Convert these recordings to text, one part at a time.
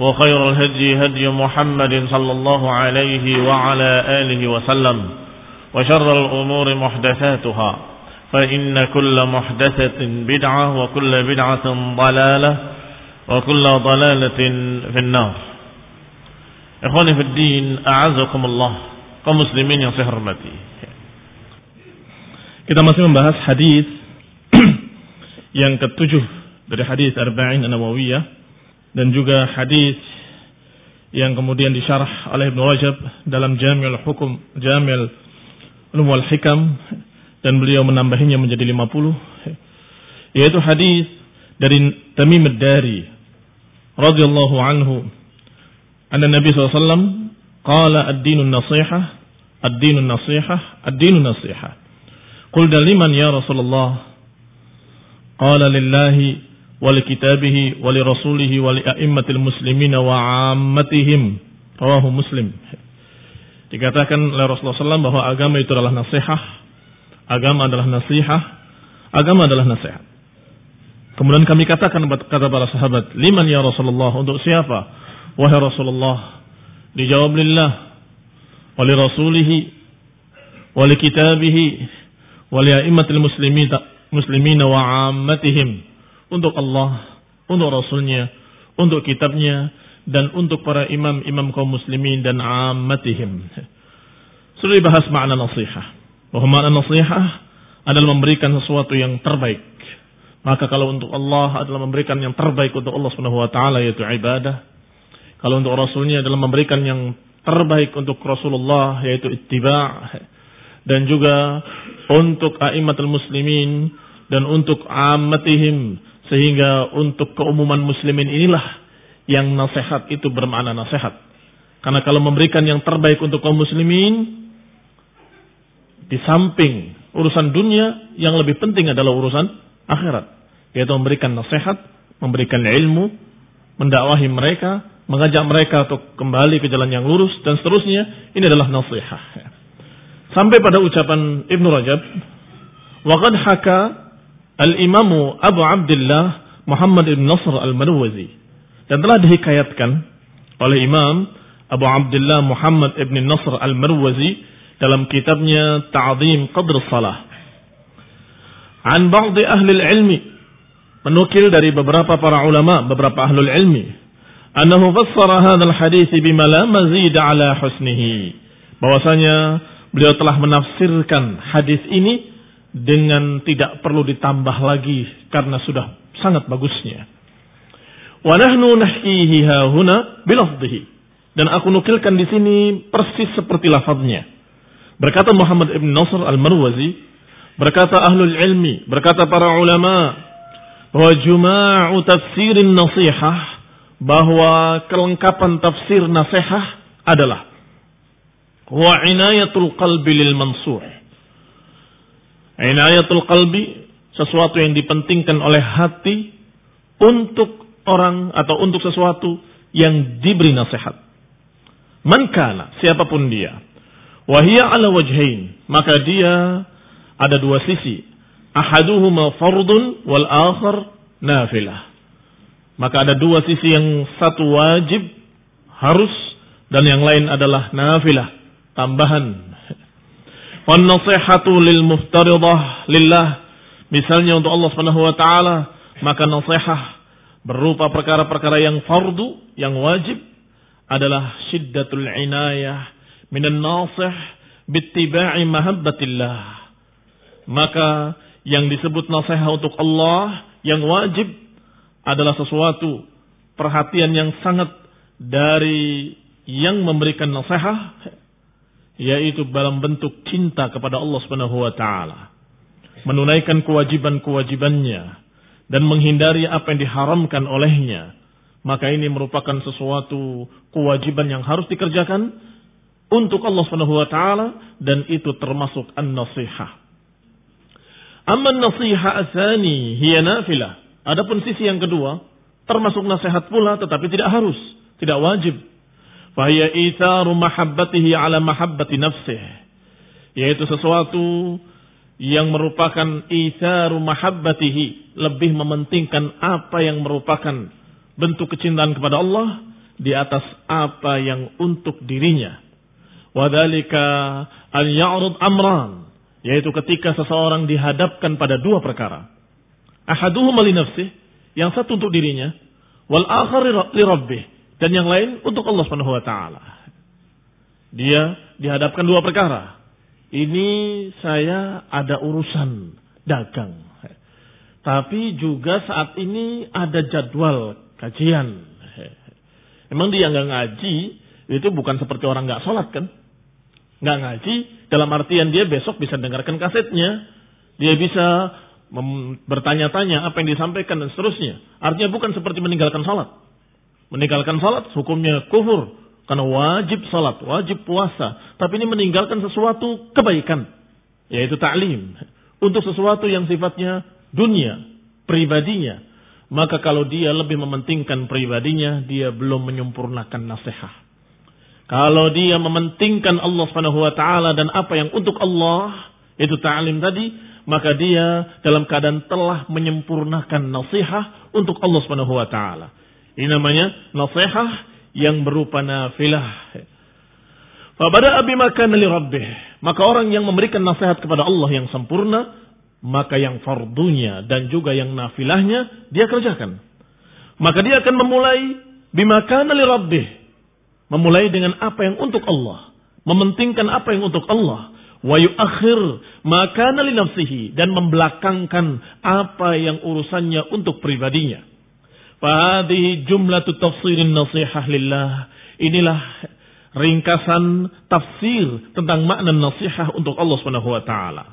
وخير الهدي هدي محمد صلى الله عليه وعلى آله وسلم وشر الأمور محدثاتها فإن كل محدثة بدعة وكل بدعة ضلالة وكل ضلالة في النار إخواني في الدين أعزكم الله muslimin yang saya hormati. Kita masih membahas hadis yang ketujuh dari hadis Arba'in An-Nawawiyah dan juga hadis yang kemudian disyarah oleh Ibnu Rajab dalam Jami'ul Hukum, Jami'ul Ulum wal Hikam dan beliau menambahinya menjadi 50 yaitu hadis dari Tamim ad-Dari radhiyallahu anhu. Anna Nabi SAW qala ad-dinun nasihah ad-dinun nasihah ad-dinun nasihah qul liman ya Rasulullah? Qala lillahi li a'immatil muslimin wa 'ammatihim. Rawahu muslim. Dikatakan oleh Rasulullah SAW bahwa agama itu adalah nasihat agama adalah nasihat agama adalah nasihat. Kemudian kami katakan kata para sahabat liman ya Rasulullah? Untuk siapa? Wahai Rasulullah dijawab lillah wali rasulihi wali kitabihi wali a'immatil muslimin muslimina wa ammatihim untuk Allah untuk rasulnya untuk kitabnya dan untuk para imam-imam kaum muslimin dan ammatihim. Sudah dibahas makna nasihat bahwa makna nasihat adalah memberikan sesuatu yang terbaik. Maka kalau untuk Allah adalah memberikan yang terbaik untuk Allah Subhanahu wa taala yaitu ibadah. Kalau untuk rasulnya adalah memberikan yang terbaik untuk Rasulullah yaitu ittiba' dan juga untuk a'immatul muslimin dan untuk ammatihim sehingga untuk keumuman muslimin inilah yang nasihat itu bermakna nasihat. Karena kalau memberikan yang terbaik untuk kaum muslimin di samping urusan dunia yang lebih penting adalah urusan akhirat, yaitu memberikan nasihat, memberikan ilmu, mendakwahi mereka, mengajak mereka untuk kembali ke jalan yang lurus dan seterusnya. Ini adalah nasihat. Sampai pada ucapan Ibnu Rajab waqad haka al-imamu Abu Abdullah Muhammad ibn Nasr al-Marwazi. Dan telah dihikayatkan oleh Imam Abu Abdullah Muhammad ibn Nasr al-Marwazi dalam kitabnya Ta'zim Qadr Salah. An ba'd ahli al-ilmi. Menukil dari beberapa para ulama beberapa ahlul ilmi annahu fassara hadzal hadis bima la mazid ala husnihi. Bahwasanya beliau telah menafsirkan hadis ini dengan tidak perlu ditambah lagi karena sudah sangat bagusnya. Wa nahnu huna bilafdhihi. Dan aku nukilkan di sini persis seperti lafaznya berkata Muhammad ibn Nasr al-Marwazi berkata ahlul ilmi berkata para ulama bahwa juma'u tafsirin nasihah bahwa kelengkapan tafsir nasihat adalah wa inayatul qalbi lil mansuh. Inayatul qalbi sesuatu yang dipentingkan oleh hati untuk orang atau untuk sesuatu yang diberi nasihat. Man kana, siapa pun dia. Wahia ala wajhain. Maka dia ada dua sisi. Ahaduhuma fardun wal akhar nafilah. Maka ada dua sisi yang satu wajib harus dan yang lain adalah nafilah, tambahan. Wan nasihatu lil muftaridah lillah. Misalnya untuk Allah Subhanahu wa taala, maka nasihat berupa perkara-perkara yang fardu, yang wajib adalah syiddatul inayah minan nasih bittiba'i mahabbatillah. Maka yang disebut nasihat untuk Allah yang wajib adalah sesuatu perhatian yang sangat dari yang memberikan nasihat yaitu dalam bentuk cinta kepada Allah Subhanahu wa taala. Menunaikan kewajiban-kewajibannya dan menghindari apa yang diharamkan olehnya maka ini merupakan sesuatu kewajiban yang harus dikerjakan untuk Allah Subhanahu wa taala dan itu termasuk an-nasihah. Amma an-nasihah asani hiya nafilah. Adapun sisi yang kedua termasuk nasihat pula tetapi tidak harus, tidak wajib. Fahiya itharu mahabbatihi ala mahabbati nafsih. Yaitu sesuatu yang merupakan itharu mahabbatihi lebih mementingkan apa yang merupakan bentuk kecintaan kepada Allah di atas apa yang untuk dirinya. Wadalika al ya'rud amran, yaitu ketika seseorang dihadapkan pada dua perkara. Ahaduhuma li nafsih, yang satu untuk dirinya, wal akhar li rabbih, dan yang lain untuk Allah Subhanahu wa taala. Dia dihadapkan dua perkara. Ini saya ada urusan dagang. Tapi juga saat ini ada jadwal kajian. Emang dia nggak ngaji itu bukan seperti orang nggak sholat kan? Nggak ngaji dalam artian dia besok bisa dengarkan kasetnya, dia bisa bertanya-tanya apa yang disampaikan dan seterusnya. Artinya bukan seperti meninggalkan sholat. Meninggalkan sholat hukumnya kufur karena wajib sholat, wajib puasa. Tapi ini meninggalkan sesuatu kebaikan, yaitu ta'lim. Untuk sesuatu yang sifatnya dunia, pribadinya, maka kalau dia lebih mementingkan pribadinya, dia belum menyempurnakan nasihat. Kalau dia mementingkan Allah Subhanahu wa taala dan apa yang untuk Allah, itu ta'lim tadi, maka dia dalam keadaan telah menyempurnakan nasihat untuk Allah Subhanahu wa taala. Ini namanya nasihat yang berupa nafilah. Fabada abi makan li rabbih. Maka orang yang memberikan nasihat kepada Allah yang sempurna, maka yang fardunya dan juga yang nafilahnya dia kerjakan. Maka dia akan memulai bimakana li rabbih. Memulai dengan apa yang untuk Allah. Mementingkan apa yang untuk Allah. Wa yuakhir makana li nafsihi. Dan membelakangkan apa yang urusannya untuk pribadinya. Fahadihi jumlatu tafsirin nasihah lillah. Inilah ringkasan tafsir tentang makna nasihat untuk Allah Subhanahu wa taala.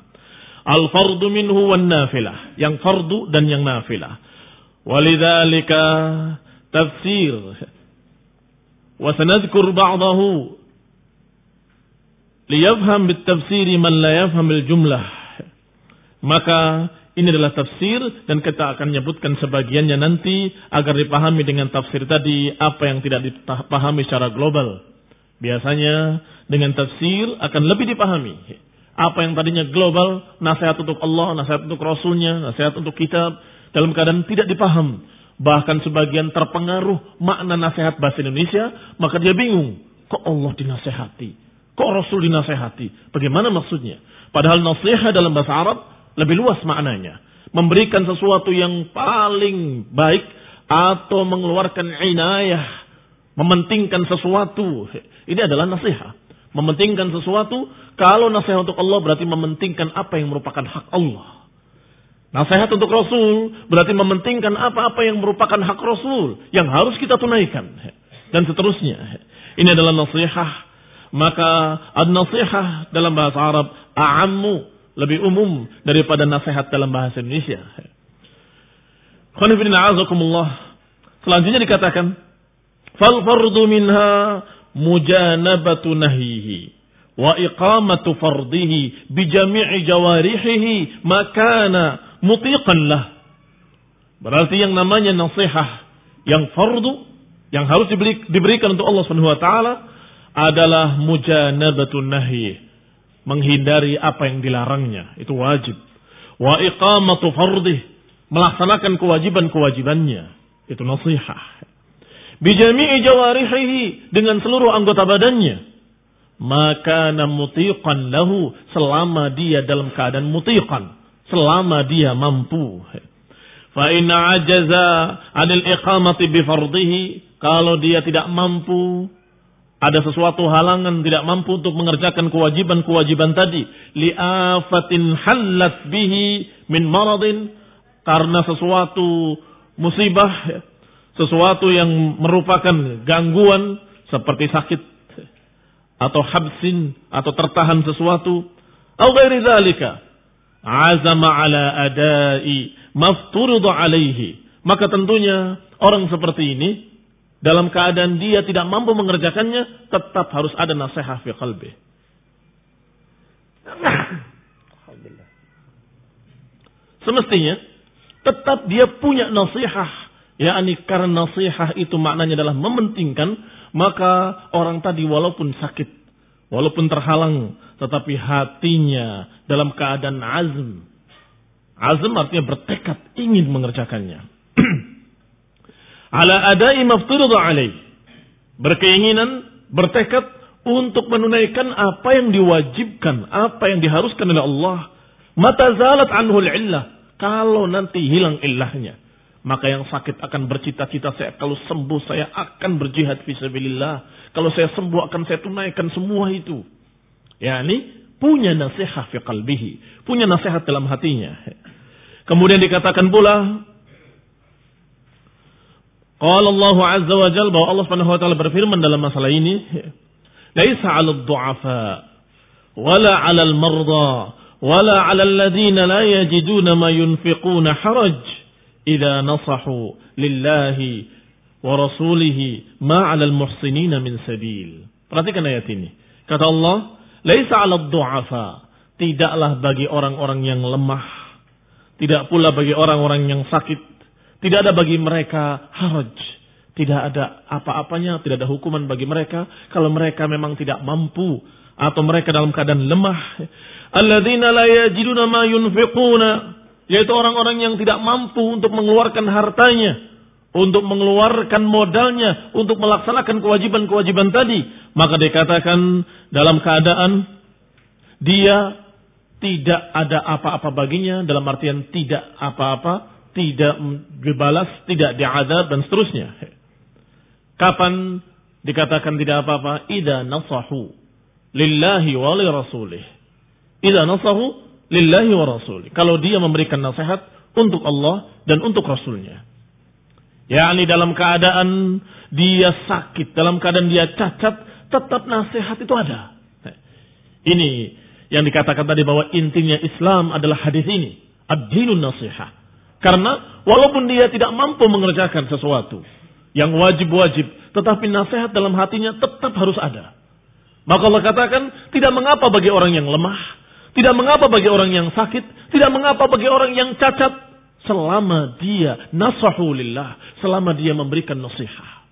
Al-fardu minhu wan nafilah. Yang fardu dan yang nafilah. Walidhalika tafsir. Wa sanadkur ba'dahu. Liyafham bitafsiri man la yafham jumlah. Maka ini adalah tafsir dan kita akan menyebutkan sebagiannya nanti agar dipahami dengan tafsir tadi apa yang tidak dipahami secara global. Biasanya dengan tafsir akan lebih dipahami apa yang tadinya global, nasihat untuk Allah, nasihat untuk Rasulnya, nasihat untuk kitab, dalam keadaan tidak dipaham. Bahkan sebagian terpengaruh makna nasihat bahasa Indonesia, maka dia bingung. Kok Allah dinasehati? Kok Rasul dinasehati? Bagaimana maksudnya? Padahal nasihat dalam bahasa Arab lebih luas maknanya. Memberikan sesuatu yang paling baik atau mengeluarkan inayah. Mementingkan sesuatu. Ini adalah nasihat. Mementingkan sesuatu, kalau nasihat untuk Allah berarti mementingkan apa yang merupakan hak Allah. Nasihat untuk Rasul berarti mementingkan apa-apa yang merupakan hak Rasul yang harus kita tunaikan dan seterusnya. Ini adalah nasihat. Maka ad-nasihat dalam bahasa Arab a'ammu lebih umum daripada nasihat dalam bahasa Indonesia. Selanjutnya dikatakan fal fardu minha mujanabatu nahihi wa iqamatu fardihi bi jami'i jawarihihi makana mutiqan lah. Berarti yang namanya nasihat yang fardu yang harus diberi, diberikan untuk Allah Subhanahu wa taala adalah mujanabatun nahi. Menghindari apa yang dilarangnya. Itu wajib. Wa iqamatu fardih. Melaksanakan kewajiban-kewajibannya. Itu nasihat. Bijami'i jawarihihi. Dengan seluruh anggota badannya. Maka namutiqan lahu. Selama dia dalam keadaan mutiqan. Selama dia mampu. Fa inna ajaza anil iqamati bifardihi. Kalau dia tidak mampu ada sesuatu halangan tidak mampu untuk mengerjakan kewajiban-kewajiban tadi. Li'afatin halat bihi min maradin. Karena sesuatu musibah sesuatu yang merupakan gangguan seperti sakit atau habsin atau tertahan sesuatu. Atau ghairi dzalika azama ala adai mafturida alaihi. Maka tentunya orang seperti ini dalam keadaan dia tidak mampu mengerjakannya, tetap harus ada nasihat fi qalbi. Semestinya tetap dia punya nasihat, yakni karena nasihat itu maknanya adalah mementingkan, maka orang tadi walaupun sakit, walaupun terhalang, tetapi hatinya dalam keadaan azm. Azm artinya bertekad ingin mengerjakannya. Ala adai mafturidha alaih. Berkeinginan, bertekad untuk menunaikan apa yang diwajibkan, apa yang diharuskan oleh Allah. Mata zalat anhu illah. Kalau nanti hilang illahnya. Maka yang sakit akan bercita-cita saya kalau sembuh saya akan berjihad fisabilillah. Kalau saya sembuh akan saya tunaikan semua itu. Ya ini punya nasihat fi qalbihi, punya nasihat dalam hatinya. Kemudian dikatakan pula Qala Allah Azza wa Jalla bahwa Allah Subhanahu wa taala berfirman dalam masalah ini, "Laisa 'alal du'afa wala 'alal marda wala 'alal ladzina la yajiduna ma yunfiquna haraj idza nasahu lillahi wa rasulihi ma 'alal muhsinina min sabil." Perhatikan ayat ini. Kata Allah, "Laisa 'alal du'afa" Tidaklah bagi orang-orang yang lemah, tidak pula bagi orang-orang yang sakit, tidak ada bagi mereka haraj. Tidak ada apa-apanya, tidak ada hukuman bagi mereka. Kalau mereka memang tidak mampu atau mereka dalam keadaan lemah. Alladzina la yajiduna yaitu orang-orang yang tidak mampu untuk mengeluarkan hartanya, untuk mengeluarkan modalnya, untuk melaksanakan kewajiban-kewajiban tadi, maka dikatakan dalam keadaan dia tidak ada apa-apa baginya. Dalam artian tidak apa-apa tidak dibalas, tidak diadab dan seterusnya. Kapan dikatakan tidak apa-apa? Ida nasahu lillahi wa li rasulih. Ida nasahu lillahi wa rasulih. Kalau dia memberikan nasihat untuk Allah dan untuk Rasulnya. yakni dalam keadaan dia sakit, dalam keadaan dia cacat, tetap nasihat itu ada. Ini yang dikatakan tadi bahwa intinya Islam adalah hadis ini. Ad-dinun nasihat. Karena walaupun dia tidak mampu mengerjakan sesuatu yang wajib-wajib, tetapi nasihat dalam hatinya tetap harus ada. Maka Allah katakan, tidak mengapa bagi orang yang lemah, tidak mengapa bagi orang yang sakit, tidak mengapa bagi orang yang cacat, selama dia nasahulillah, selama dia memberikan nasihat.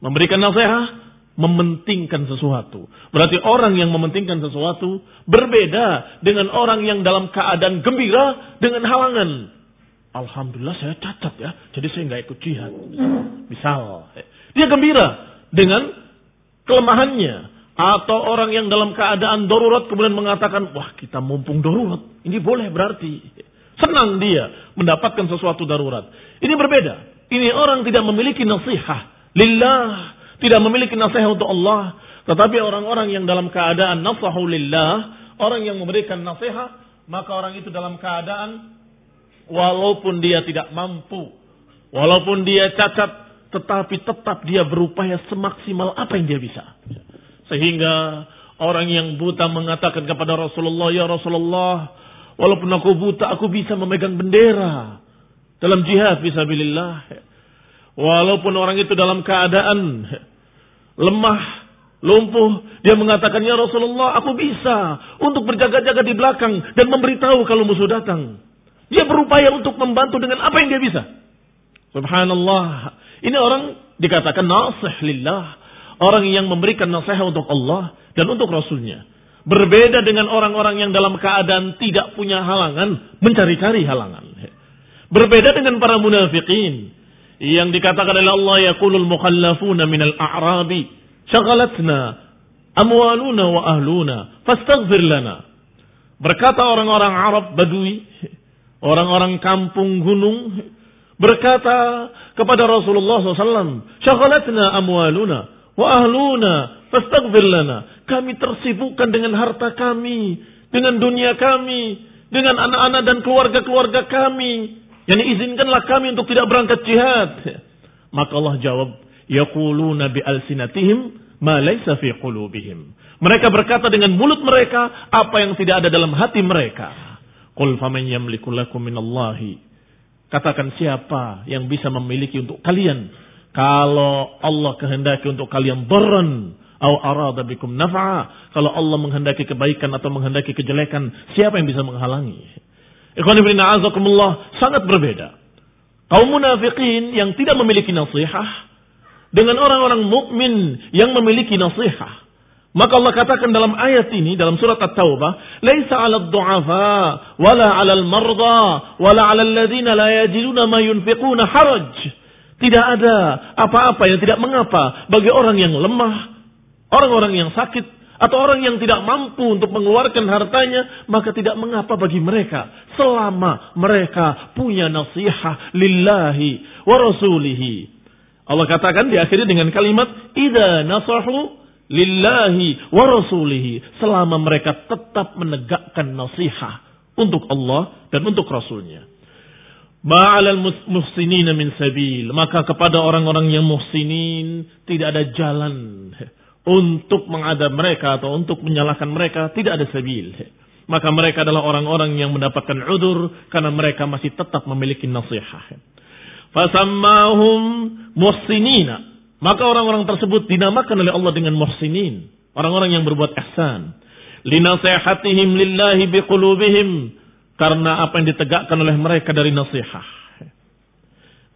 Memberikan nasihat, mementingkan sesuatu. Berarti orang yang mementingkan sesuatu berbeda dengan orang yang dalam keadaan gembira dengan halangan. Alhamdulillah saya cacat ya, jadi saya nggak ikut jihad. Misal, dia gembira dengan kelemahannya. Atau orang yang dalam keadaan darurat kemudian mengatakan, wah kita mumpung darurat. Ini boleh berarti. Senang dia mendapatkan sesuatu darurat. Ini berbeda. Ini orang tidak memiliki nasihat. Lillah. Tidak memiliki nasihat untuk Allah. Tetapi orang-orang yang dalam keadaan nasahu lillah. Orang yang memberikan nasihat. Maka orang itu dalam keadaan walaupun dia tidak mampu, walaupun dia cacat, tetapi tetap dia berupaya semaksimal apa yang dia bisa. Sehingga orang yang buta mengatakan kepada Rasulullah, "Ya Rasulullah, walaupun aku buta, aku bisa memegang bendera dalam jihad fisabilillah." Walaupun orang itu dalam keadaan lemah, lumpuh, dia mengatakan, "Ya Rasulullah, aku bisa untuk berjaga-jaga di belakang dan memberitahu kalau musuh datang." Dia berupaya untuk membantu dengan apa yang dia bisa. Subhanallah. Ini orang dikatakan nasih lillah. Orang yang memberikan nasihat untuk Allah dan untuk Rasulnya. Berbeda dengan orang-orang yang dalam keadaan tidak punya halangan, mencari-cari halangan. Berbeda dengan para munafikin yang dikatakan oleh Allah yaqulul mukhallafuna minal a'rabi syaghalatna amwaluna wa ahluna fastaghfir lana. Berkata orang-orang Arab Badui, orang-orang kampung gunung berkata kepada Rasulullah SAW, syaghalatna amwaluna wa ahluna fastaghfir lana. Kami tersibukkan dengan harta kami, dengan dunia kami, dengan anak-anak dan keluarga-keluarga kami. Yang izinkanlah kami untuk tidak berangkat jihad. Maka Allah jawab, yaquluna bi alsinatihim ma laysa fi qulubihim. Mereka berkata dengan mulut mereka apa yang tidak ada dalam hati mereka. Qul faman yamliku lakum minallahi. Katakan siapa yang bisa memiliki untuk kalian kalau Allah kehendaki untuk kalian darran au arada bikum naf'a, kalau Allah menghendaki kebaikan atau menghendaki kejelekan, siapa yang bisa menghalangi? Ikhwan ibn a'azakumullah sangat berbeda. Kaum munafikin yang tidak memiliki nasihat dengan orang-orang mukmin yang memiliki nasihat. Maka Allah katakan dalam ayat ini dalam surat At-Taubah, "Laisa 'alal du'afa wala 'alal marda wala 'alal ladzina la yajiduna ma yunfiquna haraj." Tidak ada apa-apa yang tidak mengapa bagi orang yang lemah, orang-orang yang sakit atau orang yang tidak mampu untuk mengeluarkan hartanya, maka tidak mengapa bagi mereka selama mereka punya nasihat lillahi wa rasulihi. Allah katakan diakhiri dengan kalimat idza nasahu lillahi wa rasulihi selama mereka tetap menegakkan nasihat untuk Allah dan untuk rasulnya. Ma'alal muhsinina min sabil. Maka kepada orang-orang yang muhsinin tidak ada jalan untuk mengadab mereka atau untuk menyalahkan mereka tidak ada sabil. Maka mereka adalah orang-orang yang mendapatkan udur karena mereka masih tetap memiliki nasihat. Fasammahum muhsinina. Maka orang-orang tersebut dinamakan oleh Allah dengan muhsinin. Orang-orang yang berbuat ihsan. Linasehatihim lillahi biqulubihim. Karena apa yang ditegakkan oleh mereka dari nasihat.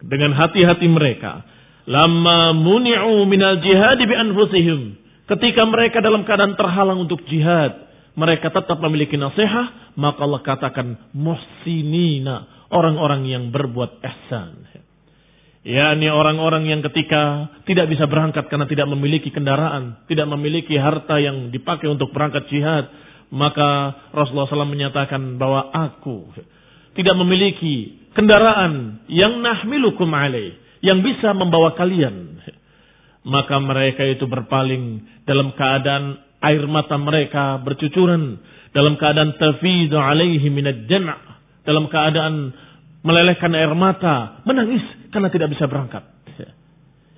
Dengan hati-hati mereka Lama muni'u minal jihad bi anfusihim. Ketika mereka dalam keadaan terhalang untuk jihad, mereka tetap memiliki nasihat, maka Allah katakan muhsinina, orang-orang yang berbuat ihsan. Yakni orang-orang yang ketika tidak bisa berangkat karena tidak memiliki kendaraan, tidak memiliki harta yang dipakai untuk berangkat jihad, maka Rasulullah SAW menyatakan bahwa aku tidak memiliki kendaraan yang nahmilukum alaih yang bisa membawa kalian. Maka mereka itu berpaling dalam keadaan air mata mereka bercucuran. Dalam keadaan tafidu alaihi minad jana' Dalam keadaan melelehkan air mata. Menangis karena tidak bisa berangkat.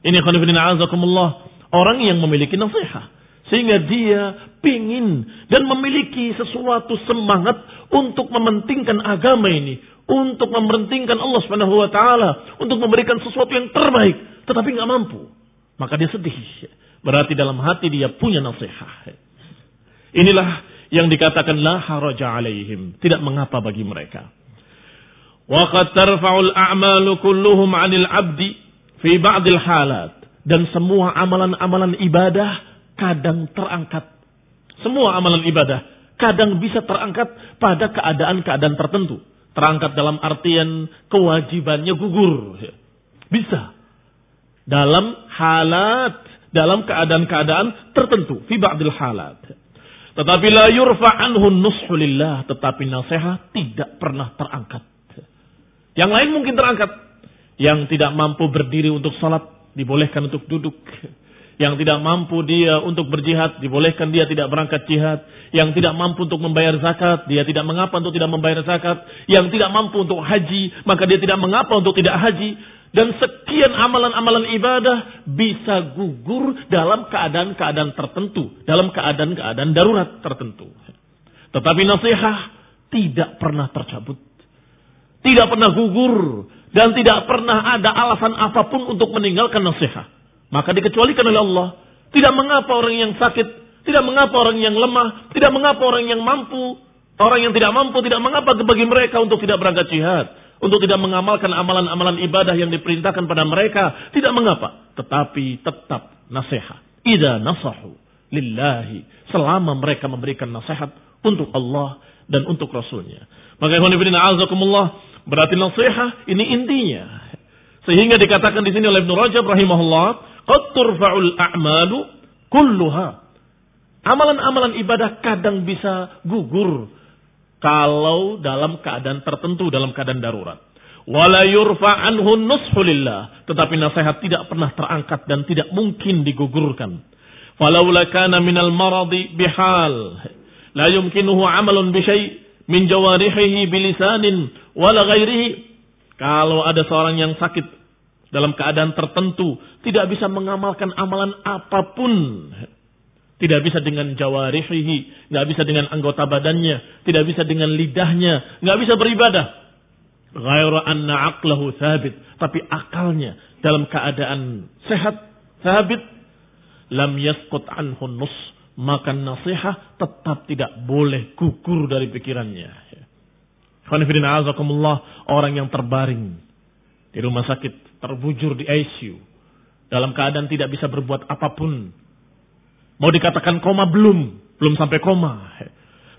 Ini khonifidina azakumullah. Orang yang memiliki nasihat. Sehingga dia pingin dan memiliki sesuatu semangat untuk mementingkan agama ini untuk mementingkan Allah Subhanahu wa taala, untuk memberikan sesuatu yang terbaik, tetapi nggak mampu. Maka dia sedih. Berarti dalam hati dia punya nasihat. Inilah yang dikatakan la haraja alaihim, tidak mengapa bagi mereka. Wa qad tarfa'ul a'malu kulluhum 'anil 'abdi fi ba'dil halat dan semua amalan-amalan ibadah kadang terangkat. Semua amalan ibadah kadang bisa terangkat pada keadaan-keadaan tertentu terangkat dalam artian kewajibannya gugur. Bisa. Dalam halat, dalam keadaan-keadaan tertentu. Fi ba'dil halat. Tetapi la yurfa anhu nushulillah. Tetapi nasihat tidak pernah terangkat. Yang lain mungkin terangkat. Yang tidak mampu berdiri untuk salat, dibolehkan untuk duduk. Yang tidak mampu dia untuk berjihad, dibolehkan dia tidak berangkat jihad. Yang tidak mampu untuk membayar zakat, dia tidak mengapa untuk tidak membayar zakat. Yang tidak mampu untuk haji, maka dia tidak mengapa untuk tidak haji. Dan sekian amalan-amalan ibadah bisa gugur dalam keadaan-keadaan tertentu. Dalam keadaan-keadaan darurat tertentu. Tetapi nasihat tidak pernah tercabut. Tidak pernah gugur. Dan tidak pernah ada alasan apa pun untuk meninggalkan nasihat. Maka dikecualikan oleh Allah. Tidak mengapa orang yang sakit, tidak mengapa orang yang lemah, tidak mengapa orang yang mampu, orang yang tidak mampu, tidak mengapa bagi mereka untuk tidak berangkat jihad, untuk tidak mengamalkan amalan-amalan ibadah yang diperintahkan pada mereka, tidak mengapa, tetapi tetap nasihat. Ida nasahu lillahi. Selama mereka memberikan nasihat untuk Allah dan untuk Rasulnya. Maka azakumullah berarti nasihat ini intinya. Sehingga dikatakan di sini oleh Ibnu Rajab rahimahullah, qad turfa'ul a'malu kulluha. Amalan-amalan ibadah kadang bisa gugur kalau dalam keadaan tertentu, dalam keadaan darurat wala yurfa anhu nushulillah. Tetapi nasihat tidak pernah terangkat dan tidak mungkin digugurkan. Falaula kana minal maradi bihal la yumkinuhu amalun bi syai' min jawarihihi bilisanin wala ghairihi. Kalau ada seorang yang sakit dalam keadaan tertentu tidak bisa mengamalkan amalan apa pun tidak bisa dengan jawarihihi, nggak bisa dengan anggota badannya, tidak bisa dengan lidahnya, nggak bisa beribadah. Ghaira anna aqlahu thabit. Tapi akalnya dalam keadaan sehat, thabit. Lam yaskut anhu nus. Maka nasihat tetap tidak boleh gugur dari pikirannya. Khanifidin azakumullah. Orang yang terbaring di rumah sakit. Terbujur di ICU. Dalam keadaan tidak bisa berbuat apa pun. Mau dikatakan koma belum. Belum sampai koma.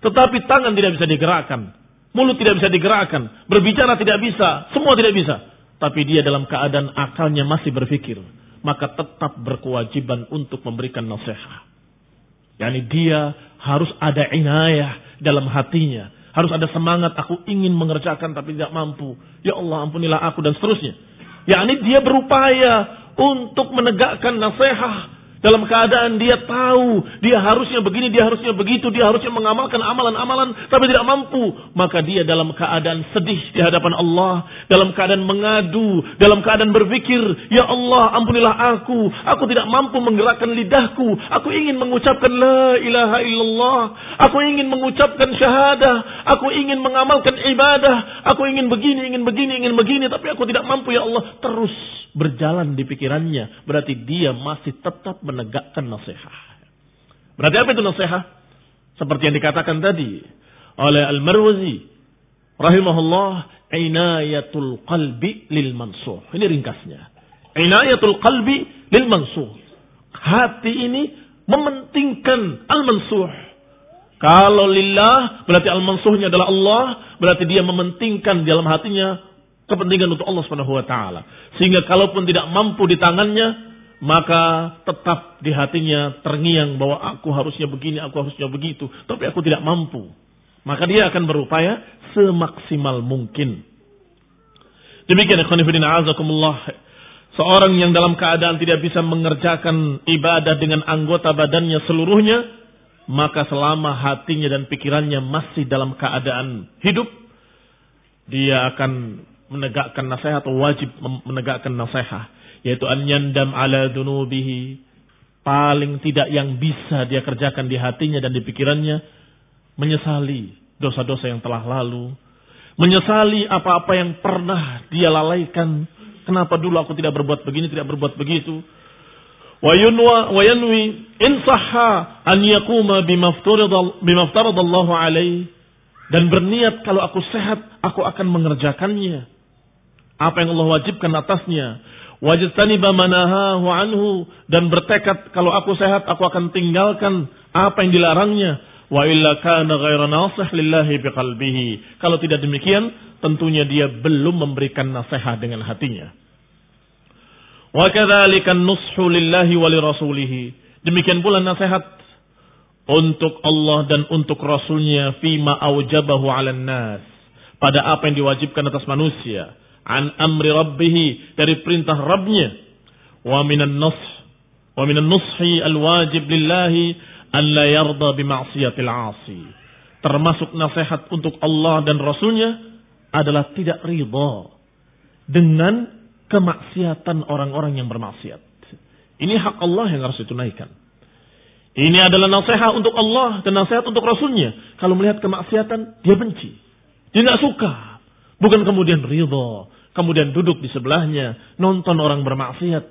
Tetapi tangan tidak bisa digerakkan. Mulut tidak bisa digerakkan, berbicara tidak bisa, semua tidak bisa. Tapi dia dalam keadaan akalnya masih berpikir, maka tetap berkewajiban untuk memberikan nasihat. Yani dia harus ada inayah dalam hatinya. Harus ada semangat, aku ingin mengerjakan tapi tidak mampu. Ya Allah ampunilah aku dan seterusnya. Yani dia berupaya untuk menegakkan nasihat dalam keadaan dia tahu, dia harusnya begini, dia harusnya begitu, dia harusnya mengamalkan amalan-amalan, tapi tidak mampu. Maka dia dalam keadaan sedih di hadapan Allah, dalam keadaan mengadu, dalam keadaan berpikir, Ya Allah, ampunilah aku, aku tidak mampu menggerakkan lidahku, aku ingin mengucapkan La ilaha illallah, aku ingin mengucapkan syahadah, aku ingin mengamalkan ibadah, aku ingin begini, ingin begini, ingin begini, tapi aku tidak mampu, Ya Allah. Terus berjalan di pikirannya, berarti dia masih tetap menegakkan nasihat. Berarti apa itu nasihat? Seperti yang dikatakan tadi oleh Al-Marwazi rahimahullah, inayatul qalbi lil mansuh. Ini ringkasnya. Inayatul qalbi lil mansuh. Hati ini mementingkan al-mansuh. Kalau lillah berarti al-mansuhnya adalah Allah, berarti dia mementingkan dalam hatinya kepentingan untuk Allah Subhanahu wa taala. Sehingga kalaupun tidak mampu di tangannya, maka tetap di hatinya terngiang bahwa aku harusnya begini, aku harusnya begitu, tapi aku tidak mampu. Maka dia akan berupaya semaksimal mungkin. Demikian ikhwanifidin azakumullah. Seorang yang dalam keadaan tidak bisa mengerjakan ibadah dengan anggota badannya seluruhnya, maka selama hatinya dan pikirannya masih dalam keadaan hidup, dia akan menegakkan nasihat atau wajib menegakkan nasihat yaitu an yandam ala dunubihi. Paling tidak yang bisa dia kerjakan di hatinya dan di pikirannya menyesali dosa-dosa yang telah lalu. Menyesali apa-apa yang pernah dia lalaikan. Kenapa dulu aku tidak berbuat begini tidak berbuat begitu? Wa yunwa wa yanwi in sahha an yaquma dan berniat kalau aku sehat aku akan mengerjakannya. Apa yang Allah wajibkan atasnya wajtaniba manahahu anhu. Dan bertekad kalau aku sehat aku akan tinggalkan apa yang dilarangnya. Wa illa kana ghaira nasih lillahi biqalbihi. Kalau tidak demikian tentunya dia belum memberikan nasihat dengan hatinya. Wa nushu lillahi wa lirasulihi. Demikian pula nasihat untuk Allah dan untuk Rasulnya fima aujabahu 'alan nas pada apa yang diwajibkan atas manusia an amri rabbih dari perintah Rabbnya wa minan nush wa minan nushi al wajib lillahi an la yarda bi ma'siyatil 'asi termasuk nasihat untuk Allah dan Rasulnya adalah tidak ridha dengan kemaksiatan orang-orang yang bermaksiat. Ini hak Allah yang harus ditunaikan. Ini adalah nasihat untuk Allah dan nasihat untuk Rasulnya. Kalau melihat kemaksiatan, dia benci. Dia tidak suka. Bukan kemudian ridho. Kemudian duduk di sebelahnya. Nonton orang bermaksiat.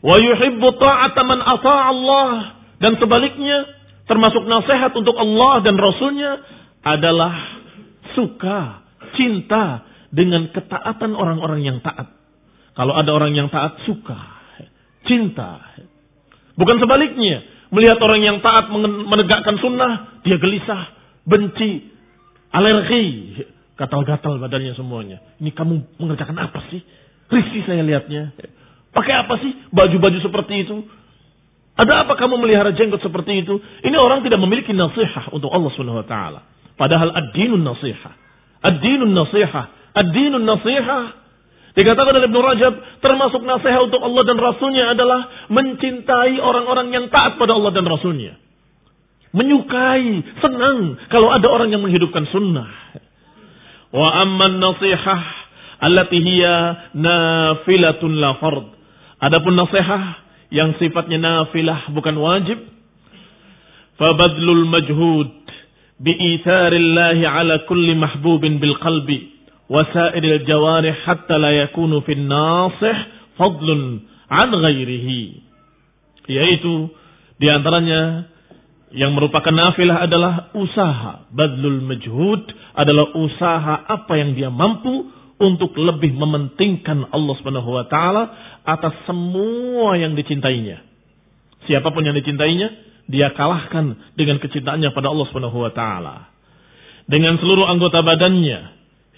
Wa yuhibbu ta'ata man Allah. Dan sebaliknya. Termasuk nasihat untuk Allah dan Rasulnya. Adalah suka, cinta dengan ketaatan orang-orang yang taat. Kalau ada orang yang taat, suka, cinta. Bukan sebaliknya. Melihat orang yang taat menegakkan sunnah, dia gelisah, benci, alergi, gatal-gatal badannya semuanya. Ini kamu mengerjakan apa sih? Risih saya lihatnya. Pakai apa sih baju-baju seperti itu? Ada apa kamu melihara jenggot seperti itu? Ini orang tidak memiliki nasihat untuk Allah Subhanahu wa taala. Padahal ad-dinun nasihat. Ad-dinun nasihat. Ad-dinun nasihat. Dikatakan oleh Ibn Rajab, termasuk nasihat untuk Allah dan Rasulnya adalah mencintai orang-orang yang taat pada Allah dan Rasulnya. Menyukai, senang kalau ada orang yang menghidupkan sunnah. Wa amman nasihah allati hiya nafilatun la fard. Adapun nasihat yang sifatnya nafilah bukan wajib. Fabadlul majhud bi'itharillahi ala kulli mahbubin bil qalbi wasairil jawarih hatta la yakunu fin nasih fadlun an ghairihi. Yaitu di antaranya yang merupakan nafilah adalah usaha. Badlul majhud adalah usaha apa yang dia mampu untuk lebih mementingkan Allah Subhanahu wa taala atas semua yang dicintainya. Siapa pun yang dicintainya, dia kalahkan dengan kecintaannya pada Allah Subhanahu wa taala. Dengan seluruh anggota badannya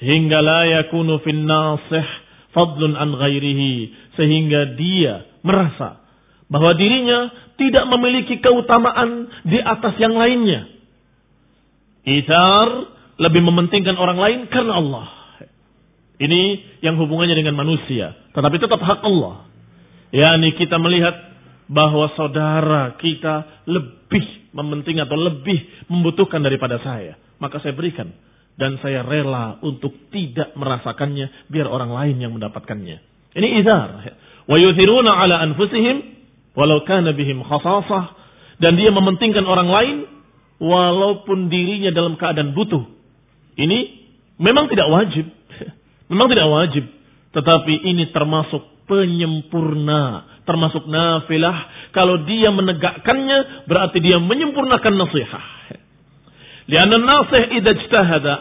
hingga la yakunu fin nasih fadlun an ghairihi sehingga dia merasa bahwa dirinya tidak memiliki keutamaan di atas yang lainnya. Itar lebih mementingkan orang lain karena Allah. Ini yang hubungannya dengan manusia. Tetapi tetap hak Allah. Yani kita melihat bahwa saudara kita lebih mementing atau lebih membutuhkan daripada saya. Maka saya berikan. Dan saya rela untuk tidak merasakannya biar orang lain yang mendapatkannya. Ini izar. Wa yuthiruna ala anfusihim walau kana bihim khasasah dan dia mementingkan orang lain walaupun dirinya dalam keadaan butuh. Ini memang tidak wajib. Memang tidak wajib. Tetapi ini termasuk penyempurna. Termasuk nafilah. Kalau dia menegakkannya, berarti dia menyempurnakan nasihat. Lianna nasih idha.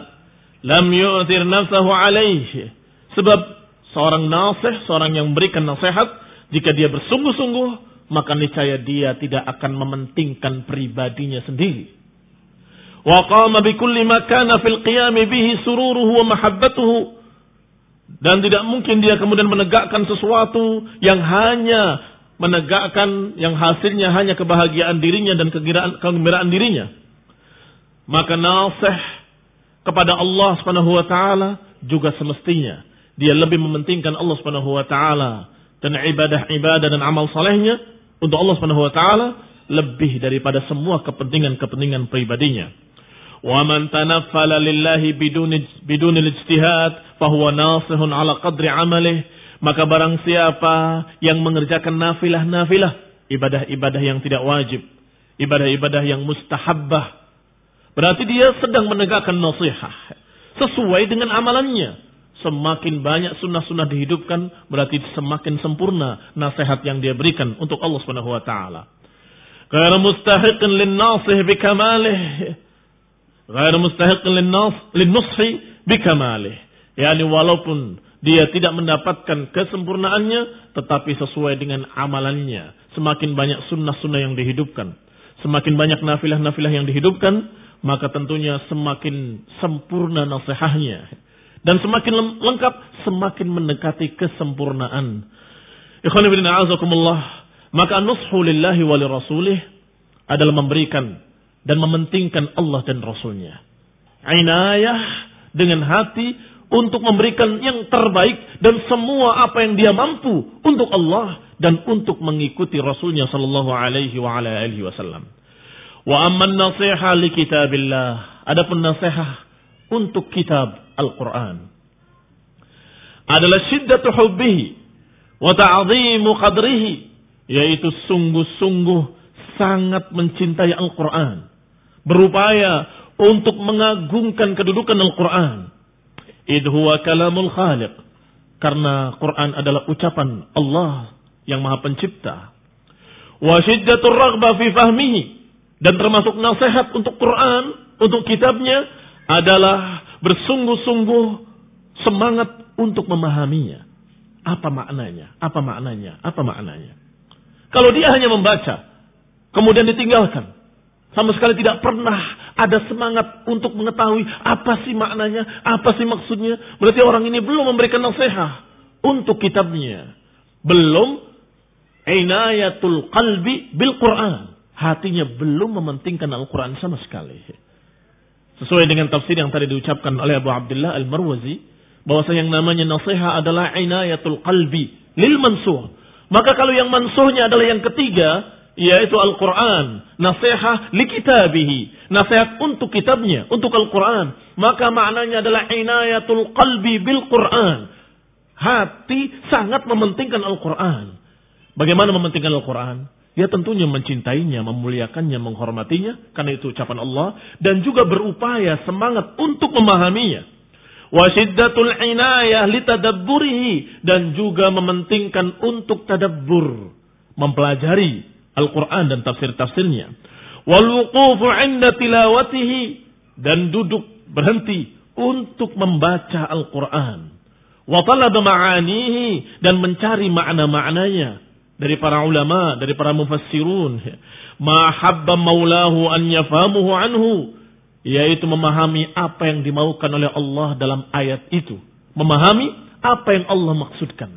Lam yu'thir nafsahu alaih. Sebab seorang nasih, seorang yang memberikan nasihat, jika dia bersungguh-sungguh, maka niscaya dia tidak akan mementingkan pribadinya sendiri. Wa qama bi kulli ma kana fil qiyam bihi sururuhu wa mahabbatuhu dan tidak mungkin dia kemudian menegakkan sesuatu yang hanya menegakkan yang hasilnya hanya kebahagiaan dirinya dan kegembiraan, kegembiraan dirinya. Maka nasih kepada Allah Subhanahu wa taala juga semestinya dia lebih mementingkan Allah Subhanahu wa taala dan ibadah-ibadah dan amal salehnya untuk Allah Subhanahu wa taala lebih daripada semua kepentingan-kepentingan pribadinya. Wa man tanaffala lillahi biduni ijtihad fahuwa nasihun ala qadri amalih. Maka barang siapa yang mengerjakan nafilah-nafilah, ibadah-ibadah yang tidak wajib, ibadah-ibadah yang mustahabbah, berarti dia sedang menegakkan nasihat sesuai dengan amalannya semakin banyak sunnah-sunnah dihidupkan berarti semakin sempurna nasihat yang dia berikan untuk Allah Subhanahu wa taala. Ghairu mustahiqin lin-nasih bikamalih. Ghairu mustahiqin lin-nas lin-nushi bikamalih. Yani walaupun dia tidak mendapatkan kesempurnaannya tetapi sesuai dengan amalannya. Semakin banyak sunnah-sunnah yang dihidupkan, semakin banyak nafilah-nafilah yang dihidupkan, maka tentunya semakin sempurna nasihatnya dan semakin lengkap semakin mendekati kesempurnaan ikhwan ibn a'azakumullah maka nushu lillahi wa rasulih adalah memberikan dan mementingkan Allah dan Rasulnya. Inayah dengan hati untuk memberikan yang terbaik dan semua apa yang dia mampu untuk Allah dan untuk mengikuti Rasulnya Sallallahu Alaihi wa ala alihi Wasallam. Wa amman nasiha li kitabillah. Adapun nasihat untuk kitab Al-Quran. Adalah syiddatu hubbihi wa ta'zimu qadrihi. Yaitu sungguh-sungguh sangat mencintai Al-Quran berupaya untuk mengagungkan kedudukan Al-Quran. Idh huwa kalamul khaliq. Karena Quran adalah ucapan Allah yang maha pencipta. Wa syiddatul raghba fi fahmihi. Dan termasuk nasihat untuk Quran, untuk kitabnya adalah bersungguh-sungguh semangat untuk memahaminya. Apa maknanya? Apa maknanya? Apa maknanya? Kalau dia hanya membaca, kemudian ditinggalkan, sama sekali tidak pernah ada semangat untuk mengetahui apa sih maknanya, apa sih maksudnya. Berarti orang ini belum memberikan nasihat untuk kitabnya. Belum inayatul qalbi bil Quran. Hatinya belum mementingkan Al-Quran sama sekali. Sesuai dengan tafsir yang tadi diucapkan oleh Abu Abdullah Al-Marwazi. Bahwasanya yang namanya nasihat adalah inayatul qalbi lil mansuh. Maka kalau yang mansuhnya adalah yang ketiga, yaitu Al-Quran. Nasihat li kitabihi. Nasihat untuk kitabnya, untuk Al-Quran. Maka maknanya adalah inayatul qalbi bil Quran. Hati sangat mementingkan Al-Quran. Bagaimana mementingkan Al-Quran? Ya tentunya mencintainya, memuliakannya, menghormatinya. Karena itu ucapan Allah. Dan juga berupaya semangat untuk memahaminya. Wa syiddatul inayah litadabburihi. Dan juga mementingkan untuk tadabbur. Mempelajari Al-Quran dan tafsir-tafsirnya. Wal wuqufu inda tilawatihi dan duduk berhenti untuk membaca Al-Quran. Wa talab ma'anihi dan mencari makna-maknanya dari para ulama, dari para mufassirun. Ma habba maulahu an yafamuhu anhu yaitu memahami apa yang dimaukan oleh Allah dalam ayat itu. Memahami apa yang Allah maksudkan.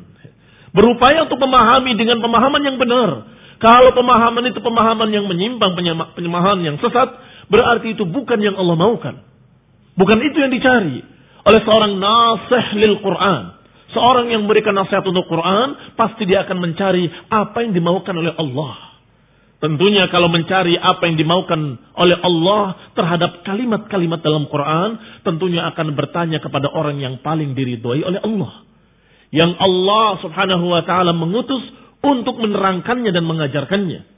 Berupaya untuk memahami dengan pemahaman yang benar kalau pemahaman itu pemahaman yang menyimpang, pemahaman yang sesat, berarti itu bukan yang Allah maukan. Bukan itu yang dicari oleh seorang nasih lil Quran. Seorang yang memberikan nasihat untuk Quran, pasti dia akan mencari apa yang dimaukan oleh Allah. Tentunya kalau mencari apa yang dimaukan oleh Allah terhadap kalimat-kalimat dalam Quran, tentunya akan bertanya kepada orang yang paling diridhoi oleh Allah. Yang Allah subhanahu wa ta'ala mengutus untuk menerangkannya dan mengajarkannya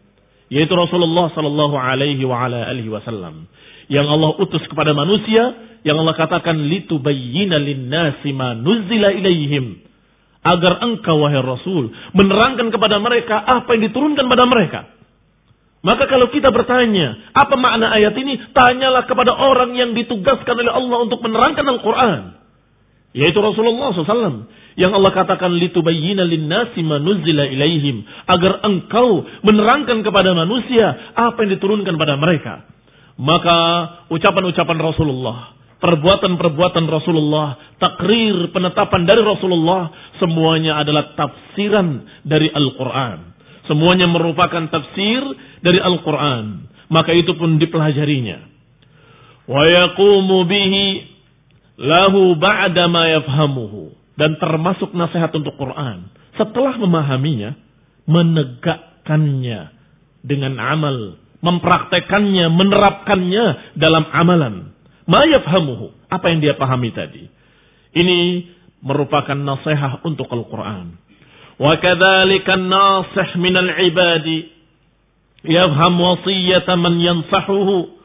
yaitu Rasulullah sallallahu alaihi wa ala wasallam yang Allah utus kepada manusia yang Allah katakan litubayyana lin-nasi ma nuzila ilaihim. Agar engkau wahai Rasul menerangkan kepada mereka apa yang diturunkan pada mereka. Maka kalau kita bertanya apa makna ayat ini? Tanyalah kepada orang yang ditugaskan oleh Allah untuk menerangkan Al-Qur'an. Yaitu Rasulullah SAW yang Allah katakan litubayyina linnasi manuzila ilaihim. Agar engkau menerangkan kepada manusia apa yang diturunkan pada mereka. Maka ucapan-ucapan Rasulullah, perbuatan-perbuatan Rasulullah, takrir penetapan dari Rasulullah semuanya adalah tafsiran dari Al-Qur'an. Semuanya merupakan tafsir dari Al-Qur'an. Maka itu pun dipelajarinya. Wa yaqumu bihi lahu ba'da ma yafhamuhu dan termasuk nasihat untuk Quran. Setelah memahaminya, menegakkannya dengan amal, mempraktekannya, menerapkannya dalam amalan. Ma yafhamuhu, apa yang dia pahami tadi. Ini merupakan nasihat untuk Al-Quran. Wa kadzalika nasih minal ibadi yafham wasiyata man yansahuhu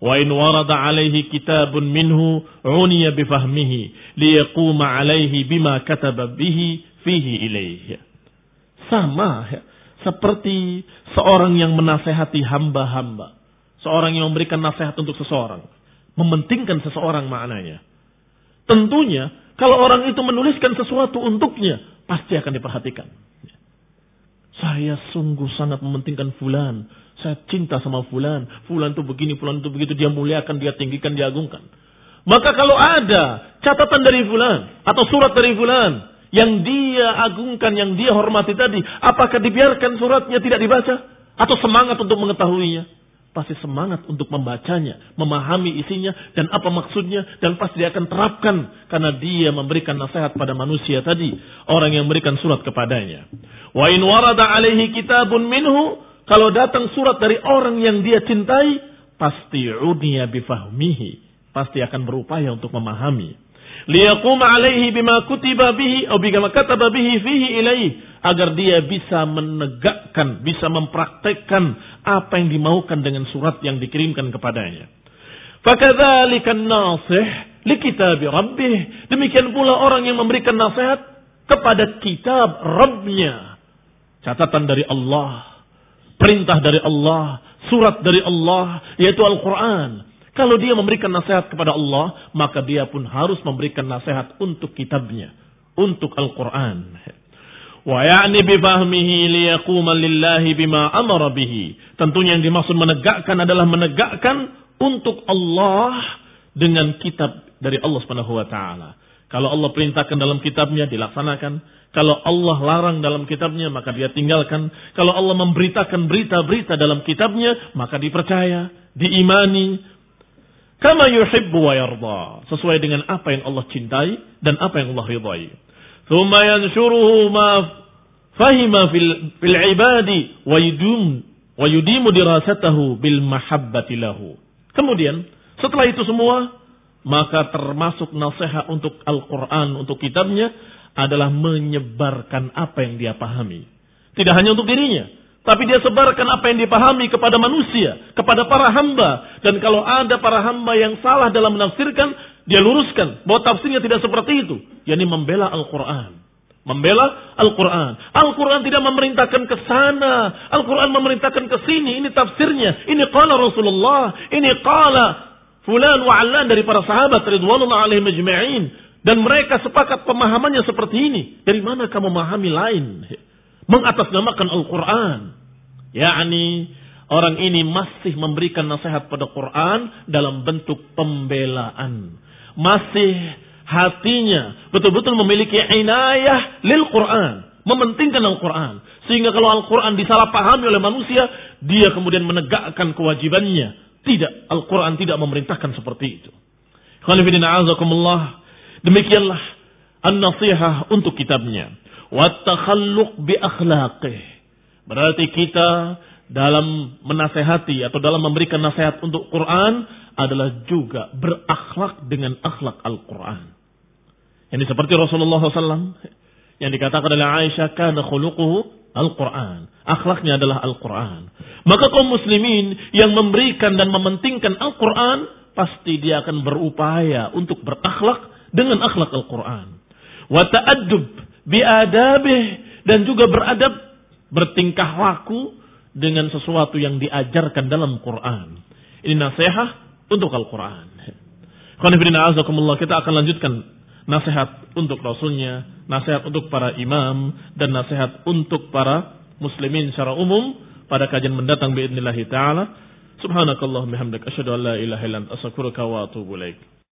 Wa in warada alaihi kitabun minhu uniya bifahmihi liyaquma alaihi bima kataba bihi fihi ilaihi. Sama ya, seperti seorang yang menasehati hamba-hamba. Seorang yang memberikan nasihat untuk seseorang. Mementingkan seseorang maknanya. Tentunya kalau orang itu menuliskan sesuatu untuknya pasti akan diperhatikan. Saya sungguh sangat mementingkan fulan. Saya cinta sama fulan. Fulan itu begini, fulan itu begitu. Dia muliakan, dia tinggikan, dia agungkan. Maka kalau ada catatan dari fulan atau surat dari fulan yang dia agungkan, yang dia hormati tadi, apakah dibiarkan suratnya tidak dibaca atau semangat untuk mengetahuinya? Pasti semangat untuk membacanya, memahami isinya dan apa maksudnya dan pasti dia akan terapkan karena dia memberikan nasihat pada manusia tadi, orang yang memberikan surat kepadanya. Wa in warada alaihi kitabun minhu kalau datang surat dari orang yang dia cintai, pasti udia bifahmihi. Pasti akan berupaya untuk memahami. Liyaquma alaihi bima kutiba bihi atau bima kataba bihi fihi ilaih agar dia bisa menegakkan, bisa mempraktekkan apa yang dimaukan dengan surat yang dikirimkan kepadanya. Fakadzalika nasih li kitab rabbih. Demikian pula orang yang memberikan nasihat kepada kitab Rabbnya. Catatan dari Allah perintah dari Allah, surat dari Allah, yaitu Al-Quran. Kalau dia memberikan nasihat kepada Allah, maka dia pun harus memberikan nasihat untuk kitabnya, untuk Al-Quran. Ya'ni bifahmihi liyaquma lillahi bima amara bihi. Tentunya yang dimaksud menegakkan adalah menegakkan untuk Allah dengan kitab dari Allah Subhanahu wa taala. Kalau Allah perintahkan dalam kitabnya dilaksanakan. Kalau Allah larang dalam kitabnya maka dia tinggalkan. Kalau Allah memberitakan berita-berita dalam kitabnya maka dipercaya, diimani. Kama yuhibbu wa yarda. Sesuai dengan apa yang Allah cintai dan apa yang Allah ridai. Thumma yanshuruhu ma fahima fil, fil ibadi wa yudum wa yudimu dirasatahu bil mahabbati lahu. Kemudian setelah itu semua maka termasuk nasihat untuk Al-Quran, untuk kitabnya adalah menyebarkan apa yang dia pahami. Tidak hanya untuk dirinya, tapi dia sebarkan apa yang dipahami kepada manusia, kepada para hamba. Dan kalau ada para hamba yang salah dalam menafsirkan, dia luruskan bahwa tafsirnya tidak seperti itu. yakni membela Al-Quran. Membela Al-Quran. Al-Quran tidak memerintahkan ke sana. Al-Quran memerintahkan ke sini. Ini tafsirnya. Ini qala Rasulullah. Ini qala fulan wa alan dari para sahabat ridwanullah alaihim majma'in. Dan mereka sepakat pemahamannya seperti ini. Dari mana kamu memahami lain? Mengatasnamakan Al-Quran. yakni orang ini masih memberikan nasihat pada Quran dalam bentuk pembelaan masih hatinya betul-betul memiliki inayah lil Quran, mementingkan Al-Quran. Sehingga kalau Al-Quran disalahpahami oleh manusia, dia kemudian menegakkan kewajibannya. Tidak, Al-Quran tidak memerintahkan seperti itu. Demikianlah an-nasihah untuk kitabnya. Wattakhalluq bi akhlaqih. Berarti kita dalam menasehati atau dalam memberikan nasihat untuk Quran adalah juga berakhlak dengan akhlak Al-Quran. Ini seperti Rasulullah SAW yang dikatakan oleh Aisyah karena khuluquhu Al-Quran. Akhlaknya adalah Al-Quran. Maka kaum muslimin yang memberikan dan mementingkan Al-Quran, pasti dia akan berupaya untuk berakhlak dengan akhlak Al-Quran. Wa ta'addub biadabih dan juga beradab, bertingkah laku dengan sesuatu yang diajarkan dalam Quran. Ini nasihat untuk Al-Quran. Kita akan lanjutkan nasihat untuk Rasulnya, nasihat untuk para imam, dan nasihat untuk para muslimin secara umum pada kajian mendatang biidnillahi ta'ala. Subhanakallah bihamdik asyhadu an la ilaha illa wa atubu.